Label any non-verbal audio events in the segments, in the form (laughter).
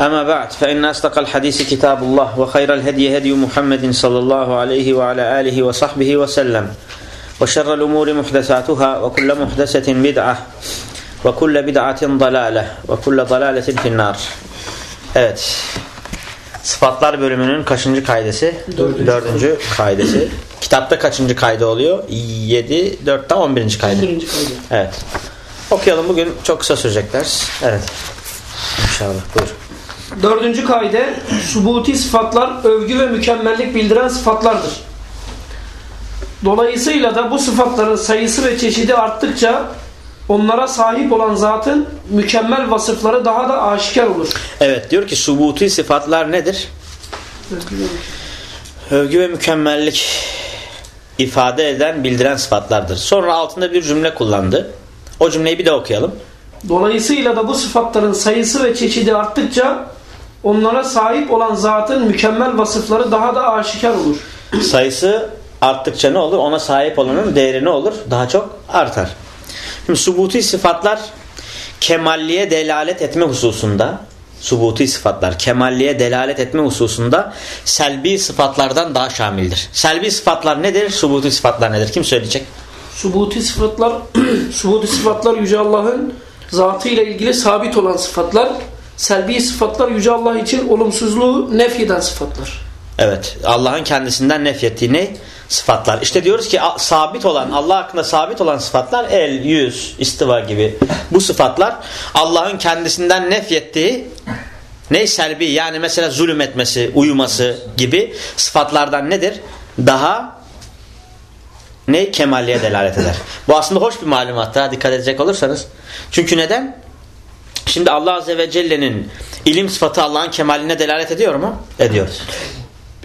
أما بعد فإن أصدق الحديث كتاب الله وخير الهدي هدي محمد صلى الله عليه وعلى آله وصحبه وسلم وشر الأمور محدثاتها وكل محدثة بدعة وكل بدعة ضلالة وكل ضلالة في النار Evet. Sıfatlar bölümünün kaçıncı kaidesi? Dördüncü. Dördüncü kaidesi. Kitapta kaçıncı kaydı oluyor? 7, 4'ten 11. kaydı. Birinci kaydı. Evet. Okuyalım bugün çok kısa sürecek ders. Evet. İnşallah. Buyur. Dördüncü kaide subuti sıfatlar övgü ve mükemmellik bildiren sıfatlardır. Dolayısıyla da bu sıfatların sayısı ve çeşidi arttıkça onlara sahip olan zatın mükemmel vasıfları daha da aşikar olur. Evet diyor ki subuti sıfatlar nedir? Övgü ve mükemmellik ifade eden, bildiren sıfatlardır. Sonra altında bir cümle kullandı. O cümleyi bir de okuyalım. Dolayısıyla da bu sıfatların sayısı ve çeşidi arttıkça onlara sahip olan zatın mükemmel vasıfları daha da aşikar olur. Sayısı arttıkça ne olur? Ona sahip olanın değeri ne olur? Daha çok artar. Şimdi subuti sıfatlar kemalliğe delalet etme hususunda subuti sıfatlar kemalliğe delalet etme hususunda selbi sıfatlardan daha şamildir. Selbi sıfatlar nedir? Subuti sıfatlar nedir? Kim söyleyecek? Subuti sıfatlar (clears throat) subuti sıfatlar yüce Allah'ın zatı ile ilgili sabit olan sıfatlar. Selbi sıfatlar yüce Allah için olumsuzluğu nefyeden sıfatlar. Evet. Allah'ın kendisinden nefyettiği ne? Sıfatlar. İşte diyoruz ki sabit olan, Allah hakkında sabit olan sıfatlar el, yüz, istiva gibi bu sıfatlar Allah'ın kendisinden nefyettiği ne? Selbi yani mesela zulüm etmesi, uyuması gibi sıfatlardan nedir? Daha ne? Kemalliğe delalet eder. Bu aslında hoş bir malumat. Daha dikkat edecek olursanız. Çünkü neden? Şimdi Allah Azze ve Celle'nin ilim sıfatı Allah'ın kemaline delalet ediyor mu? Ediyor.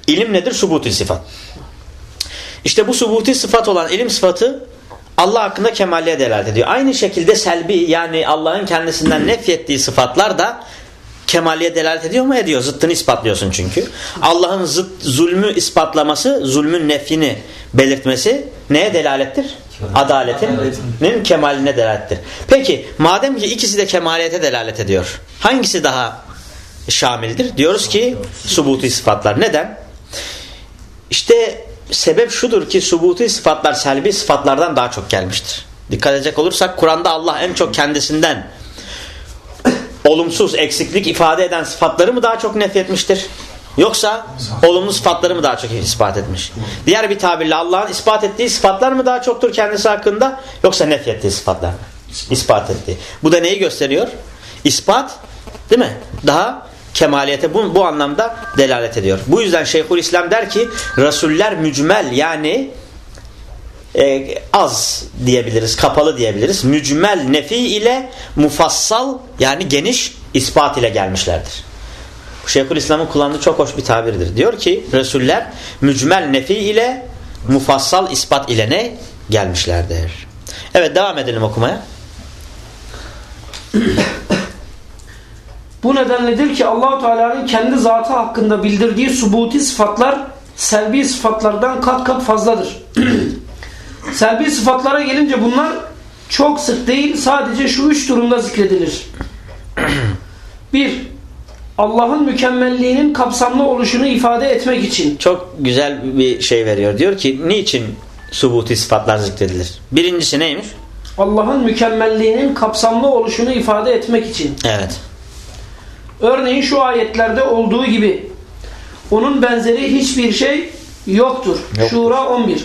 İlim nedir? Subuti sıfat. İşte bu subuti sıfat olan ilim sıfatı Allah hakkında kemalliğe delalet ediyor. Aynı şekilde selbi yani Allah'ın kendisinden nefyettiği sıfatlar da kemalliğe delalet ediyor mu? Ediyor. Zıttını ispatlıyorsun çünkü. Allah'ın zıt, zulmü ispatlaması, zulmün nefini belirtmesi neye delalettir? Adaletinin kemaline delalettir. Peki madem ki ikisi de kemaliyete delalet ediyor. Hangisi daha şamildir? Diyoruz ki subuti sıfatlar. Neden? İşte sebep şudur ki subuti sıfatlar selbi sıfatlardan daha çok gelmiştir. Dikkat edecek olursak Kur'an'da Allah en çok kendisinden olumsuz, eksiklik ifade eden sıfatları mı daha çok nefretmiştir? Yoksa olumlu sıfatları mı daha çok ispat etmiş? Diğer bir tabirle Allah'ın ispat ettiği sıfatlar mı daha çoktur kendisi hakkında? Yoksa nefrettiği sıfatlar mı? İspat ettiği. Bu da neyi gösteriyor? İspat değil mi? Daha kemaliyete bu, bu anlamda delalet ediyor. Bu yüzden Şeyhülislam der ki Resuller mücmel yani e, az diyebiliriz, kapalı diyebiliriz. Mücmel nefi ile mufassal yani geniş ispat ile gelmişlerdir. Şeyhülislam'ın kullandığı çok hoş bir tabirdir. Diyor ki Resuller mücmel nefi ile mufassal ispat ile ne? Gelmişlerdir. Evet devam edelim okumaya. Bu nedenledir ki Allahu Teala'nın kendi zatı hakkında bildirdiği subuti sıfatlar selbi sıfatlardan kat kat fazladır. (clears throat) selbi sıfatlara gelince bunlar çok sık değil sadece şu üç durumda zikredilir. (clears throat) Bir, Allah'ın mükemmelliğinin kapsamlı oluşunu ifade etmek için. Çok güzel bir şey veriyor. Diyor ki niçin subuti sıfatlar zikredilir? Birincisi neymiş? Allah'ın mükemmelliğinin kapsamlı oluşunu ifade etmek için. Evet. Örneğin şu ayetlerde olduğu gibi onun benzeri hiçbir şey yoktur. Yoktur. Şura 11.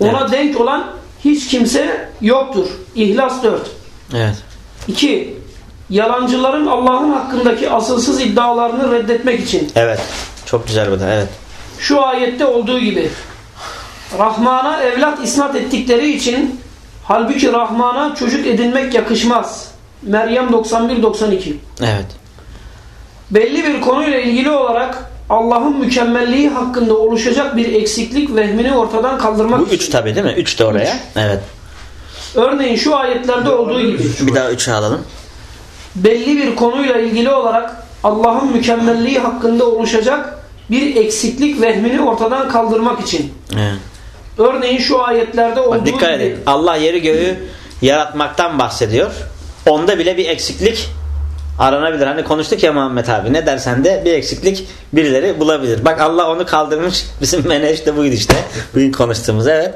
Ona Evet. denk olan hiç kimse yoktur. İhlas 4. Evet. 2. Yalancıların Allah'ın hakkındaki asılsız iddialarını reddetmek için. Evet. Çok güzel bu da. Evet. Şu ayette olduğu gibi Rahman'a evlat isnat ettikleri için halbuki Rahman'a çocuk edinmek yakışmaz. Meryem 91-92 Evet. belli bir konuyla ilgili olarak Allah'ın mükemmelliği hakkında oluşacak bir eksiklik vehmini ortadan kaldırmak Bu için. üç tabi değil mi? Üç de oraya. Evet. Örneğin şu ayetlerde olduğu gibi Bir daha üçü alalım. Belli bir konuyla ilgili olarak Allah'ın mükemmelliği hakkında oluşacak bir eksiklik vehmini ortadan kaldırmak için. Evet. Örneğin şu ayetlerde olduğu Bak dikkat gibi edin. Allah yeri göğü yaratmaktan bahsediyor. Onda bile bir eksiklik aranabilir. Hani konuştuk ya Muhammed abi ne dersen de bir eksiklik birileri bulabilir. Bak Allah onu kaldırmış. Bizim menaj de buydu işte. Bugün konuştuğumuz evet.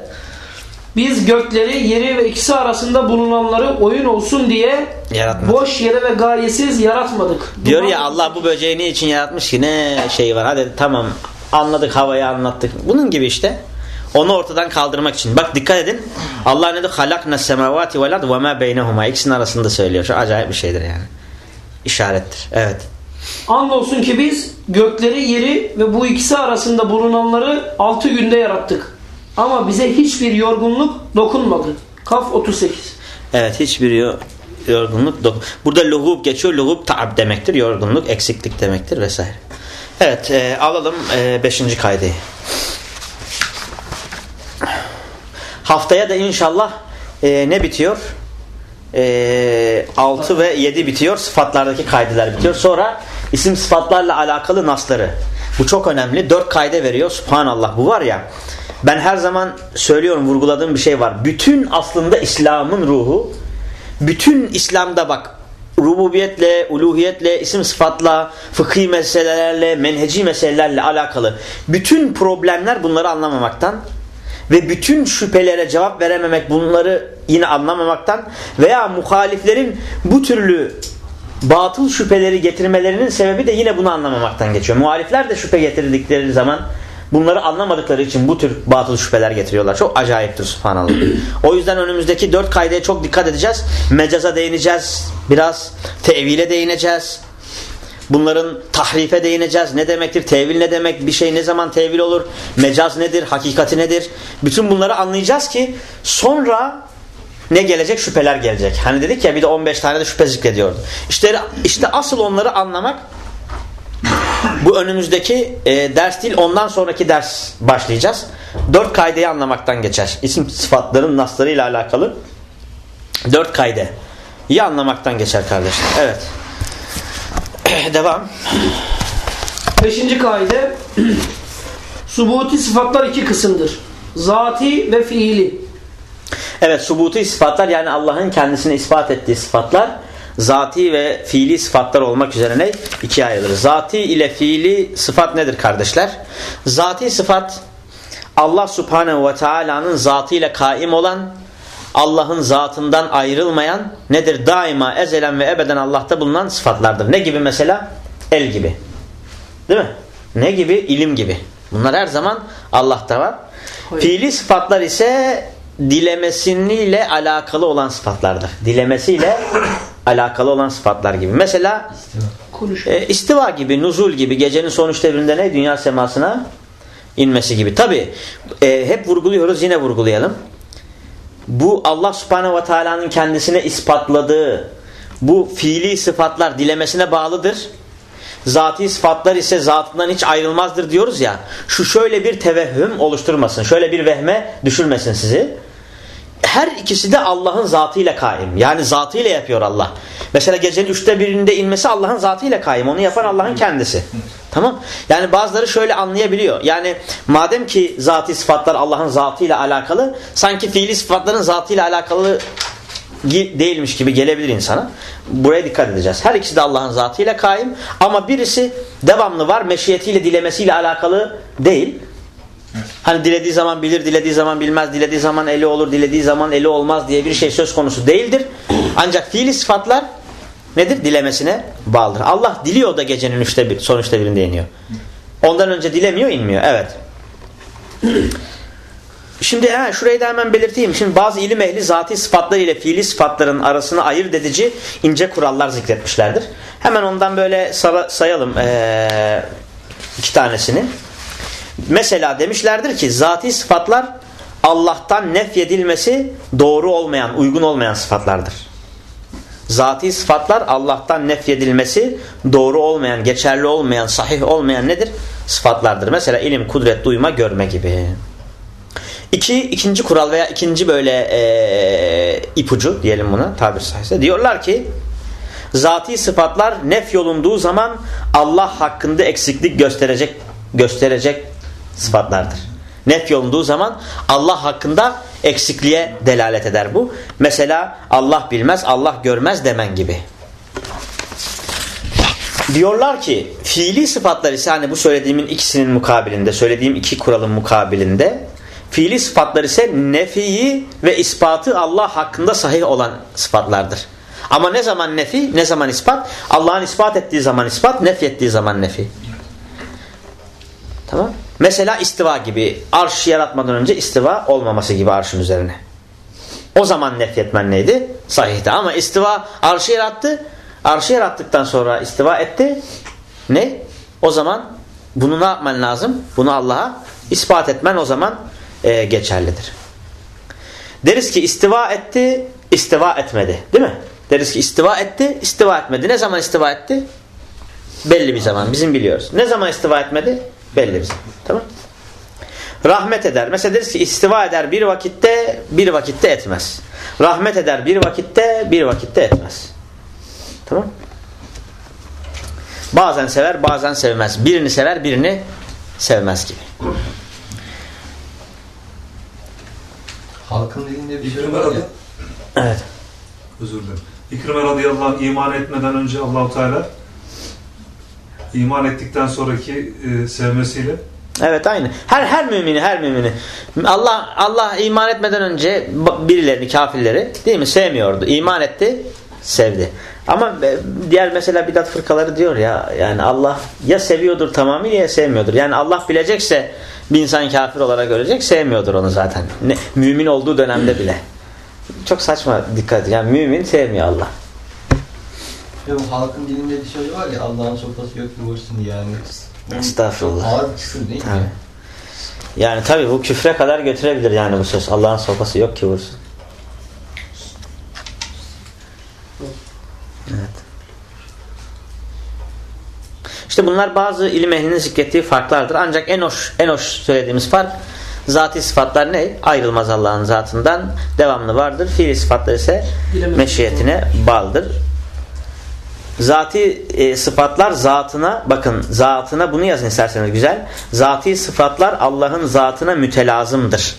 Biz gökleri, yeri ve ikisi arasında bulunanları oyun olsun diye Yaratmadık. boş yere ve gayesiz yaratmadık. Diyor Duman- ya Allah bu böceği ne için yaratmış ki ne şey var hadi tamam anladık havayı anlattık. Bunun gibi işte. Onu ortadan kaldırmak için. Bak dikkat edin. Allah ne diyor? Halakna semavati vel ard ve ma beynehuma. İkisinin arasında söylüyor. Şu acayip bir şeydir yani. İşarettir. Evet. Andolsun ki biz gökleri, yeri ve bu ikisi arasında bulunanları altı günde yarattık. Ama bize hiçbir yorgunluk dokunmadı. Kaf 38. Evet hiçbir yo- yorgunluk dok- Burada luhub geçiyor. Luhub taab demektir. Yorgunluk, eksiklik demektir vesaire. Evet e, alalım 5. kaydeyi. Haftaya da inşallah e, ne bitiyor? E, 6 ve 7 bitiyor. Sıfatlardaki kaydeler bitiyor. Sonra isim sıfatlarla alakalı nasları. Bu çok önemli. 4 kayde veriyor. Subhanallah bu var ya. Ben her zaman söylüyorum vurguladığım bir şey var. Bütün aslında İslam'ın ruhu bütün İslam'da bak rububiyetle, uluhiyetle, isim sıfatla, fıkhi meselelerle, menheci meselelerle alakalı bütün problemler bunları anlamamaktan ve bütün şüphelere cevap verememek bunları yine anlamamaktan veya muhaliflerin bu türlü batıl şüpheleri getirmelerinin sebebi de yine bunu anlamamaktan geçiyor. Muhalifler de şüphe getirdikleri zaman bunları anlamadıkları için bu tür batıl şüpheler getiriyorlar. Çok acayiptir subhanallah. (clears throat) o yüzden önümüzdeki dört kaydaya çok dikkat edeceğiz. Mecaza değineceğiz. Biraz tevile değineceğiz. Bunların tahrife değineceğiz. Ne demektir? Tevil ne demek? Bir şey ne zaman tevil olur? Mecaz nedir? Hakikati nedir? Bütün bunları anlayacağız ki sonra ne gelecek? Şüpheler gelecek. Hani dedik ya bir de 15 tane de şüphe zikrediyordu. İşte, işte asıl onları anlamak bu önümüzdeki e, ders değil ondan sonraki ders başlayacağız. Dört kaydeyi anlamaktan geçer. İsim sıfatların naslarıyla alakalı dört kayde. İyi anlamaktan geçer kardeşler. Evet. (clears throat) Devam. Beşinci kaide (clears throat) Subuti sıfatlar iki kısımdır. Zati ve fiili. Evet subuti sıfatlar yani Allah'ın kendisine ispat ettiği sıfatlar zati ve fiili sıfatlar olmak üzere ne? ikiye ayrılır. Zati ile fiili sıfat nedir kardeşler? Zati sıfat Allah subhanehu ve teala'nın zatıyla kaim olan Allah'ın zatından ayrılmayan nedir? Daima ezelen ve ebeden Allah'ta bulunan sıfatlardır. Ne gibi mesela? El gibi. Değil mi? Ne gibi? İlim gibi. Bunlar her zaman Allah'ta var. Hayır. Fiili sıfatlar ise dilemesiyle alakalı olan sıfatlardır. Dilemesiyle alakalı olan sıfatlar gibi. Mesela Konuş. e, istiva gibi, nuzul gibi gecenin son üç devrinde ne? Dünya semasına inmesi gibi. Tabi hep vurguluyoruz yine vurgulayalım. Bu Allah subhanehu ve teala'nın kendisine ispatladığı bu fiili sıfatlar dilemesine bağlıdır. Zati sıfatlar ise zatından hiç ayrılmazdır diyoruz ya. Şu şöyle bir tevehhüm oluşturmasın. Şöyle bir vehme düşürmesin sizi. Her ikisi de Allah'ın zatıyla kaim. Yani zatıyla yapıyor Allah. Mesela gecenin üçte birinde inmesi Allah'ın zatıyla kaim. Onu yapan Allah'ın kendisi. Tamam. Yani bazıları şöyle anlayabiliyor. Yani madem ki zati sıfatlar Allah'ın zatıyla alakalı sanki fiili sıfatların zatıyla alakalı değilmiş gibi gelebilir insana. Buraya dikkat edeceğiz. Her ikisi de Allah'ın zatıyla kaim ama birisi devamlı var meşiyetiyle dilemesiyle alakalı değil. Hani dilediği zaman bilir, dilediği zaman bilmez, dilediği zaman eli olur, dilediği zaman eli olmaz diye bir şey söz konusu değildir. Ancak fiili sıfatlar nedir? Dilemesine bağlıdır. Allah diliyor da gecenin üçte bir, son üçte birinde iniyor. Ondan önce dilemiyor, inmiyor. Evet. Şimdi he, şurayı da hemen belirteyim. Şimdi bazı ilim ehli zati sıfatlar ile fiili sıfatların arasını ayırt edici ince kurallar zikretmişlerdir. Hemen ondan böyle sayalım ee, iki tanesini. Mesela demişlerdir ki zati sıfatlar Allah'tan nefyedilmesi doğru olmayan, uygun olmayan sıfatlardır. Zati sıfatlar Allah'tan nefyedilmesi doğru olmayan, geçerli olmayan, sahih olmayan nedir? sıfatlardır. Mesela ilim, kudret, duyma, görme gibi. İki, ikinci kural veya ikinci böyle e, ipucu diyelim buna tabir sayesinde. Diyorlar ki zati sıfatlar nef yolunduğu zaman Allah hakkında eksiklik gösterecek gösterecek sıfatlardır. Nef yolunduğu zaman Allah hakkında eksikliğe delalet eder bu. Mesela Allah bilmez, Allah görmez demen gibi. Diyorlar ki fiili sıfatlar ise hani bu söylediğimin ikisinin mukabilinde, söylediğim iki kuralın mukabilinde fiili sıfatlar ise nefiyi ve ispatı Allah hakkında sahih olan sıfatlardır. Ama ne zaman nefi, ne zaman ispat? Allah'ın ispat ettiği zaman ispat, nef ettiği zaman nefi. Tamam? Mesela istiva gibi. Arş yaratmadan önce istiva olmaması gibi arşın üzerine. O zaman nefyetmen neydi? Sahihti. Ama istiva arşı yarattı. Arşı yarattıktan sonra istiva etti. Ne? O zaman bunu ne yapman lazım? Bunu Allah'a ispat etmen o zaman e, geçerlidir. Deriz ki istiva etti, istiva etmedi. Değil mi? Deriz ki istiva etti, istiva etmedi. Ne zaman istiva etti? Belli bir zaman. Bizim biliyoruz. Ne zaman istiva etmedi? Belli bir zaman. Tamam Rahmet eder. Mesela deriz ki istiva eder bir vakitte, bir vakitte etmez. Rahmet eder bir vakitte, bir vakitte etmez. Tamam Bazen sever, bazen sevmez. Birini sever, birini sevmez gibi. Halkın dilinde bir şey var ya. Evet. Özür dilerim. İkrime radıyallahu anh iman etmeden önce Allahu Teala iman ettikten sonraki e, sevmesiyle Evet aynı. Her her mümini her mümini Allah Allah iman etmeden önce birilerini kafirleri değil mi sevmiyordu. İman etti, sevdi. Ama e, diğer mesela bidat fırkaları diyor ya yani Allah ya seviyordur tamamıyla ya sevmiyordur. Yani Allah bilecekse bir insan kafir olarak görecek sevmiyordur onu zaten. Ne, mümin olduğu dönemde bile. Çok saçma dikkat. Yani mümin sevmiyor Allah. Bu halkın dilinde bir şey var ya Allah'ın sopası yok vursun yani. Estağfurullah. Ağır bir küfür değil mi? Tabii. Yani tabi bu küfre kadar götürebilir yani bu söz. Allah'ın sopası yok ki vursun. Evet. İşte bunlar bazı ilim ehlinin zikrettiği farklardır. Ancak en hoş, en hoş söylediğimiz fark zati sıfatlar ne? Ayrılmaz Allah'ın zatından devamlı vardır. Fiili sıfatlar ise meşiyetine bağlıdır. Zati e, sıfatlar zatına bakın zatına bunu yazın isterseniz güzel. Zati sıfatlar Allah'ın zatına mütelazımdır.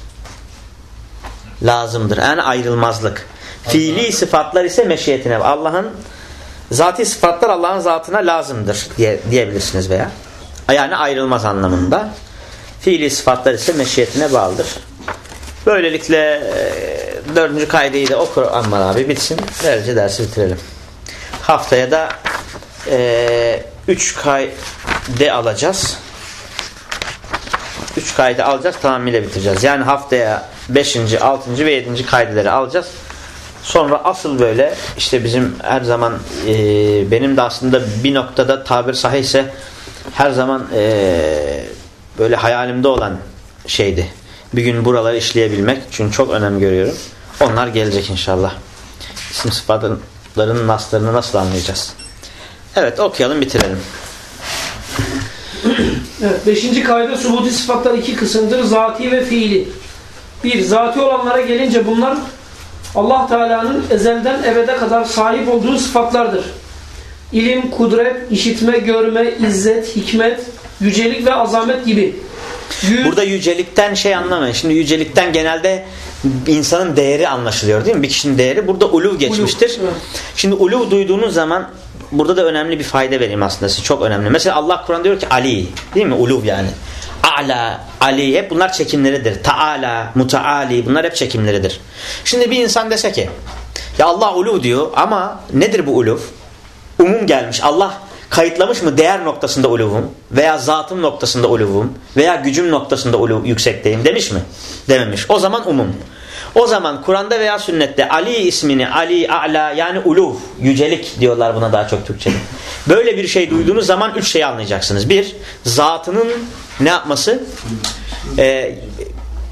Lazımdır. Yani ayrılmazlık. Fiili sıfatlar ise meşiyetine. Allah'ın zati sıfatlar Allah'ın zatına lazımdır diye, diyebilirsiniz veya. Yani ayrılmaz anlamında. Fiili sıfatlar ise meşiyetine bağlıdır. Böylelikle e, dördüncü kaydeyi de okur Ammar abi bitsin. Böylece dersi bitirelim. Haftaya da e, üç kayde alacağız. Üç kaydı alacağız tamamıyla bitireceğiz. Yani haftaya beşinci, altıncı ve yedinci kaydeleri alacağız. Sonra asıl böyle işte bizim her zaman e, benim de aslında bir noktada tabir sahihse her zaman e, böyle hayalimde olan şeydi. Bir gün buraları işleyebilmek. Çünkü çok önem görüyorum. Onlar gelecek inşallah. İsim sıfatların naslarını nasıl anlayacağız? Evet okuyalım bitirelim. Evet, beşinci kayda subuti sıfatlar iki kısımdır. Zati ve fiili. Bir, zati olanlara gelince bunlar Allah Teala'nın ezelden ebede kadar sahip olduğu sıfatlardır. İlim, kudret, işitme, görme, izzet, hikmet, yücelik ve azamet gibi. Yüz... Burada yücelikten şey anlamayın. Şimdi yücelikten genelde insanın değeri anlaşılıyor değil mi? Bir kişinin değeri. Burada uluv geçmiştir. Uluv, evet. Şimdi uluv duyduğunuz zaman burada da önemli bir fayda vereyim aslında size. Çok önemli. Mesela Allah Kur'an diyor ki Ali. Değil mi? Uluv yani. A'la, Ali hep bunlar çekimleridir. Taala, mutaali bunlar hep çekimleridir. Şimdi bir insan dese ki ya Allah uluv diyor ama nedir bu uluv? Umum gelmiş. Allah kayıtlamış mı değer noktasında uluvum veya zatım noktasında uluvum veya gücüm noktasında uluv yüksekteyim demiş mi? Dememiş. O zaman umum. O zaman Kur'an'da veya sünnette Ali ismini Ali, A'la yani uluv, yücelik diyorlar buna daha çok Türkçe'de. Böyle bir şey duyduğunuz zaman üç şey anlayacaksınız. Bir, zatının ne yapması? Ee,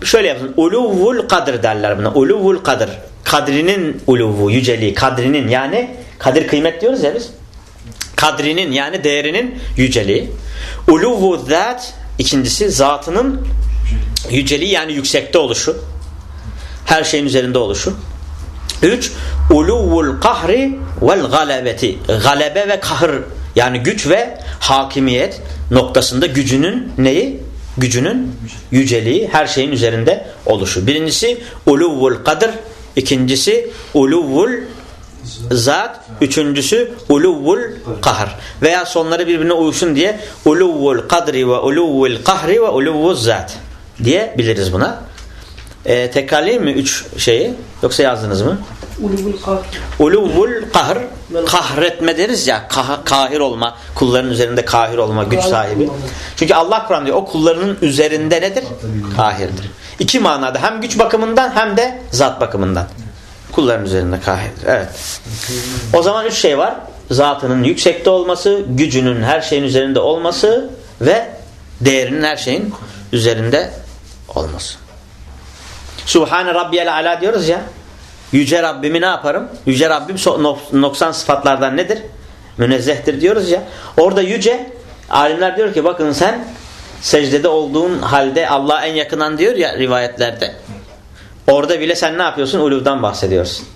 şöyle yapın. Uluvul kadir derler buna. Uluvul kadir. Kadrinin uluvu, yüceliği, kadrinin yani kadir kıymet diyoruz ya biz. Kadrinin yani değerinin yüceliği. Uluvu zat ikincisi zatının yüceliği yani yüksekte oluşu. Her şeyin üzerinde oluşu. Üç, uluvul kahri vel galebeti. Galebe ve kahır yani güç ve hakimiyet noktasında gücünün neyi? Gücünün yüceliği her şeyin üzerinde oluşu. Birincisi uluvul kadir. ikincisi uluvul zat. Üçüncüsü uluvul kahr. Veya sonları birbirine uyuşun diye uluvul kadri ve uluvul kahri ve uluvul zat diye biliriz buna. Ee, tekrarlayayım mı üç şeyi? Yoksa yazdınız mı? Uluvul kahr kahretme deriz ya kah kahir olma kulların üzerinde kahir olma güç sahibi. Çünkü Allah Kur'an diyor o kullarının üzerinde nedir? Kahirdir. İki manada hem güç bakımından hem de zat bakımından. Kulların üzerinde kahirdir. Evet. O zaman üç şey var. Zatının yüksekte olması, gücünün her şeyin üzerinde olması ve değerinin her şeyin üzerinde olması. Subhane Rabbiyel Ala diyoruz ya. Yüce Rabbimi ne yaparım? Yüce Rabbim noksan sıfatlardan nedir? Münezzehtir diyoruz ya. Orada yüce alimler diyor ki bakın sen secdede olduğun halde Allah'a en yakınan diyor ya rivayetlerde. Orada bile sen ne yapıyorsun? Uluvdan bahsediyorsun.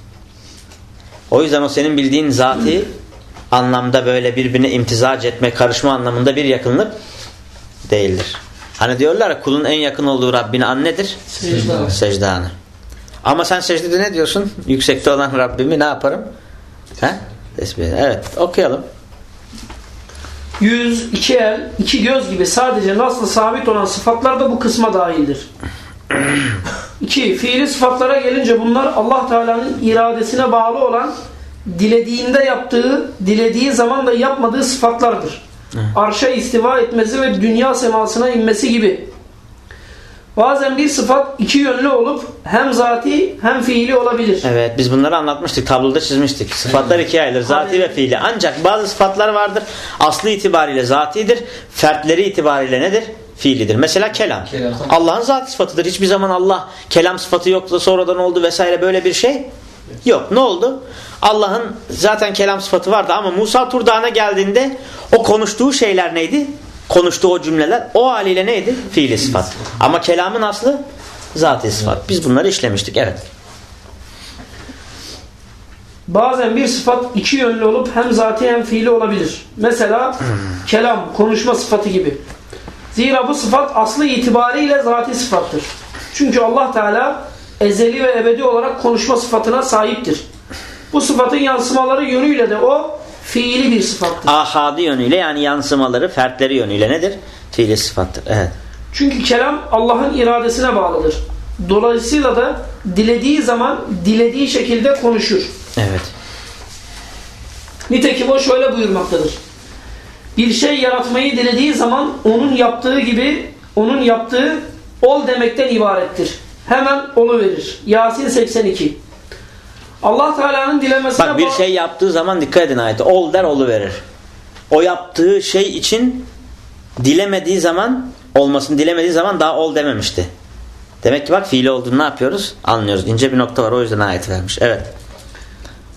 O yüzden o senin bildiğin zati anlamda böyle birbirine imtizac etme, karışma anlamında bir yakınlık değildir. Hani diyorlar kulun en yakın olduğu Rabbine an nedir? Secde. Secde anı. Ama sen secdede ne diyorsun? Yüksekte olan Rabbimi ne yaparım? He? Tesbih. Evet okuyalım. Yüz, iki el, iki göz gibi sadece nasıl sabit olan sıfatlar da bu kısma dahildir. İki, fiili sıfatlara gelince bunlar Allah Teala'nın iradesine bağlı olan dilediğinde yaptığı, dilediği zaman da yapmadığı sıfatlardır. Arşa istiva etmesi ve dünya semasına inmesi gibi. Bazen bir sıfat iki yönlü olup hem zati hem fiili olabilir. Evet biz bunları anlatmıştık. Tabloda çizmiştik. Sıfatlar ikiye ayrılır. Zati ve fiili. Ancak bazı sıfatlar vardır. Aslı itibariyle zatidir. Fertleri itibariyle nedir? Fiilidir. Mesela kelam. Kelam. Allah'ın zat sıfatıdır. Hiçbir zaman Allah kelam sıfatı yoktu sonradan oldu vesaire böyle bir şey yok. Ne oldu? Allah'ın zaten kelam sıfatı vardı ama Musa Tur Dağı'na geldiğinde o konuştuğu şeyler neydi? Konuştuğu o cümleler o haliyle neydi? Fiili sıfat. Ama kelamın aslı zati sıfat. Biz bunları işlemiştik. Evet. Bazen bir sıfat iki yönlü olup hem zati hem fiili olabilir. Mesela kelam, konuşma sıfatı gibi. Zira bu sıfat aslı itibariyle zati sıfattır. Çünkü Allah Teala ezeli ve ebedi olarak konuşma sıfatına sahiptir. Bu sıfatın yansımaları yönüyle de o fiili bir sıfattır. ahadi yönüyle yani yansımaları, fertleri yönüyle nedir? Fiili sıfattır. Evet. Çünkü kelam Allah'ın iradesine bağlıdır. Dolayısıyla da dilediği zaman dilediği şekilde konuşur. Evet. Nitekim o şöyle buyurmaktadır. Bir şey yaratmayı dilediği zaman onun yaptığı gibi onun yaptığı ol demekten ibarettir. Hemen olu verir. Yasin 82. Allah Teala'nın dilemesine Bak bir şey yaptığı zaman dikkat edin ayete. Ol der olu verir. O yaptığı şey için dilemediği zaman olmasını dilemediği zaman daha ol dememişti. Demek ki bak fiili olduğunu ne yapıyoruz? Anlıyoruz. İnce bir nokta var o yüzden ayet vermiş. Evet.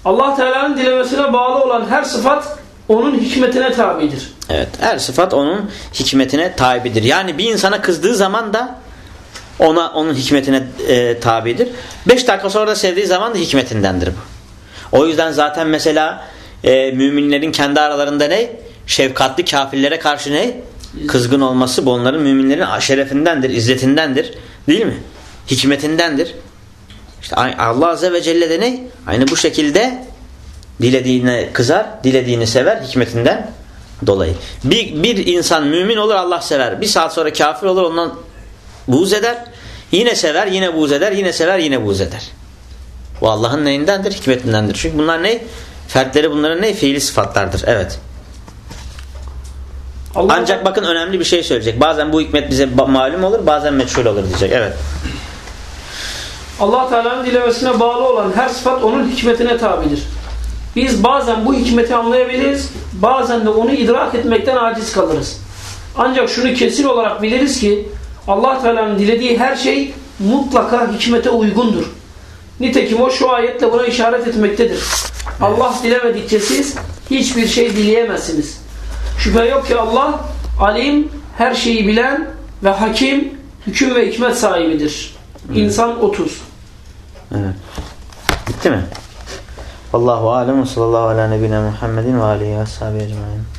Allah Teala'nın dilemesine bağlı olan her sıfat onun hikmetine tabidir. Evet. Her sıfat onun hikmetine tabidir. Yani bir insana kızdığı zaman da ona onun hikmetine e, tabidir. Beş dakika sonra da sevdiği zaman da hikmetindendir bu. O yüzden zaten mesela e, müminlerin kendi aralarında ne? Şefkatli kafirlere karşı ne? Kızgın olması bu onların müminlerin şerefindendir, izzetindendir. Değil mi? Hikmetindendir. İşte Allah Azze ve Celle de ne? Aynı bu şekilde dilediğine kızar, dilediğini sever hikmetinden dolayı. Bir, bir insan mümin olur Allah sever. Bir saat sonra kafir olur ondan buğz eder. Yine sever, yine buğz eder, yine sever, yine buğz eder. Bu Allah'ın neyindendir? Hikmetindendir. Çünkü bunlar ne? Fertleri bunların ne? Fiili sıfatlardır. Evet. Allah Ancak bakın önemli bir şey söyleyecek. Bazen bu hikmet bize malum olur, bazen meçhul olur diyecek. Evet. Allah Teala'nın dilemesine bağlı olan her sıfat onun hikmetine tabidir. Biz bazen bu hikmeti anlayabiliriz, bazen de onu idrak etmekten aciz kalırız. Ancak şunu kesin olarak biliriz ki Allah Teala'nın dilediği her şey mutlaka hikmete uygundur. Nitekim o şu ayetle buna işaret etmektedir. Allah dilemedikçe siz hiçbir şey dileyemezsiniz. Şüphe yok ki Allah Alim her şeyi bilen ve hakim hüküm ve hikmet sahibidir. İnsan 30. Evet. Bitti mi? Allahu alem ve sallallahu ala nebine Muhammedin ve alihi ve ecmaîn.